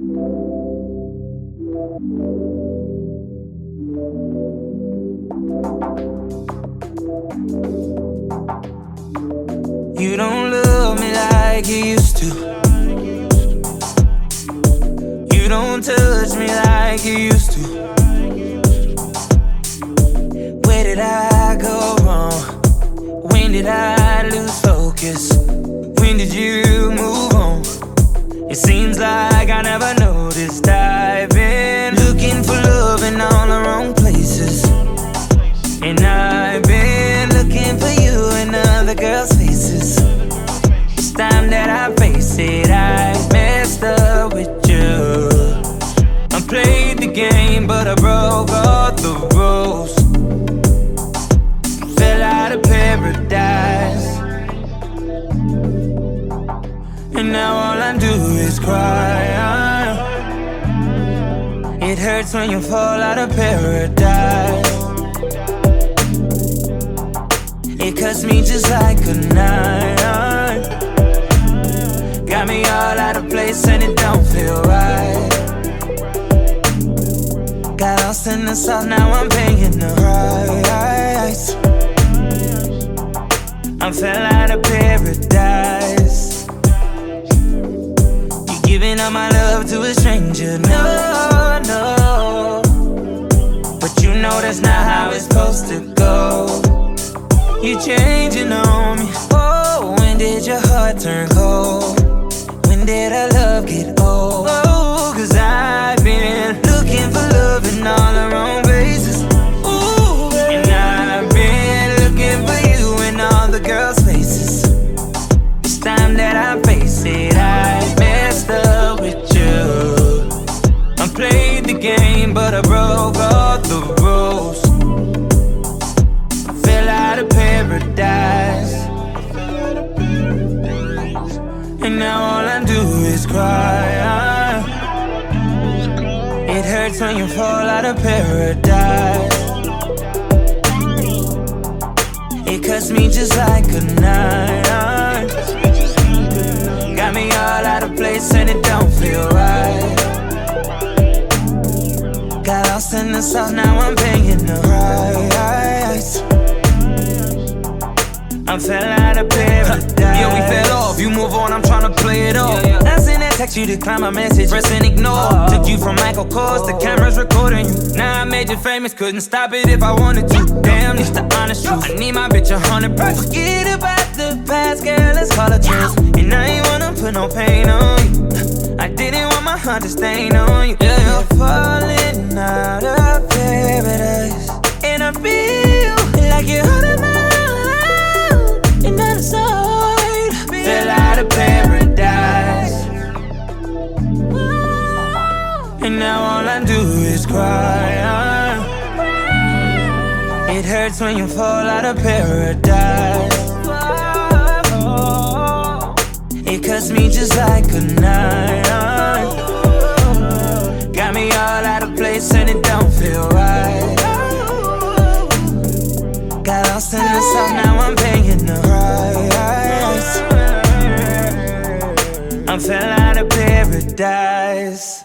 You don't love me like you used to. You don't touch me like you used to. Where did I go wrong? When did I lose focus? When did you move on? It seems like been looking for love in all the wrong places. And I've been looking for you in other girls' faces. It's time that I face it, I messed up with you. I played the game, but I broke all the rules. Fell out of paradise. And now all I do is cry. It hurts when you fall out of paradise. It cuts me just like a knife. Got me all out of place and it don't feel right. Got lost in the south, now I'm paying the price. I fell out of paradise. You giving up my love to a stranger? No, supposed to go. You changing on me. Oh, when did your heart turn cold? When did our love get old? Oh, cause I've been looking for love in all the wrong places. Ooh, and I've been looking for you in all the girls' faces. It's time that I face it. I messed up with you. I played the game, but I broke all the rules. Fell out of paradise. And now all I do is cry. It hurts when you fall out of paradise. It cuts me just like a knife. Got me all out of place and it don't feel right. Got lost in the south, now I'm paying the price. I fell out of paradise. Yeah, we fell off. You move on, I'm tryna play it off. I sent that text, you decline my message. Press and ignore. Took you from Michael Kors, the camera's recording you. Now I made you famous, couldn't stop it if I wanted to. Damn, it's the honest truth. I need my bitch a hundred proof. Forget about the past, girl, let's call it truth. And I ain't wanna put no pain on you. I didn't want my heart to stain on you. Yeah, you're falling out of paradise. And I feel like you're hurting my And now all I do is cry. It hurts when you fall out of paradise. It cuts me just like a knife. Got me all out of place and it don't feel right. Got lost in the south, now I'm paying the price. I fell out of paradise.